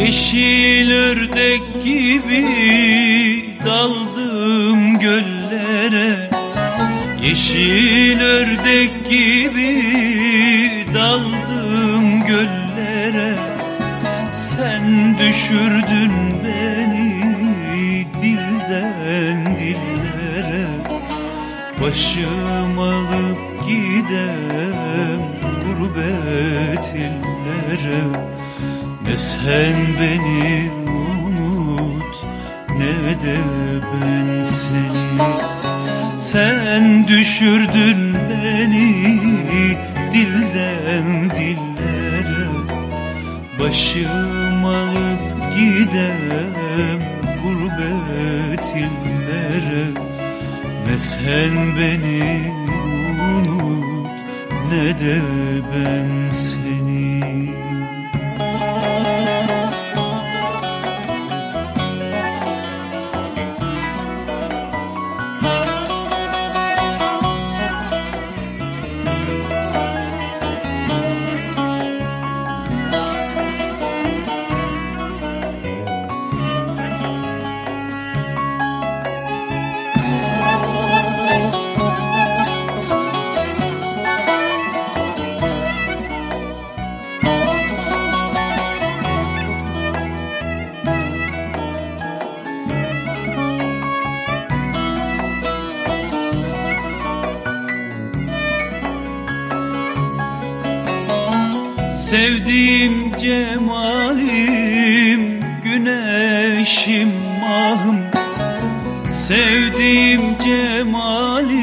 Yeşil ördek gibi daldım göllere. Yeşil ördek gibi daldım göllere. Sen düşürdün beni dilden dillere. Başım alıp gidem gurbet illere ne sen beni unut ne de ben seni. Sen düşürdün beni dilden dillere. Başım alıp gidem gurbet illere Ne sen beni unut ne de ben seni Sevdiğim cemalim güneşim mahım Sevdiğim cemalim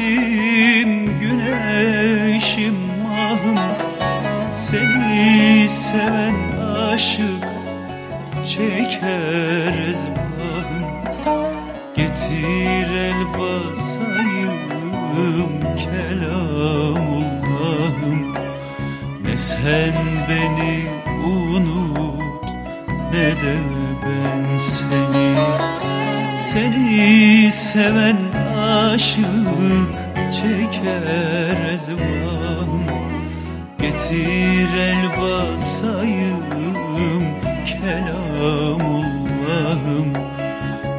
güneşim mahım Seni seven aşık çeker ezbahım Getir el basayım kelamullahım ne sen beni unut ne de ben seni. Seni seven aşık çeker ezvan Getir el basayım kelamullahım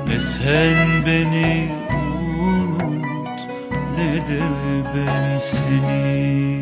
Ne sen beni unut ne de ben seni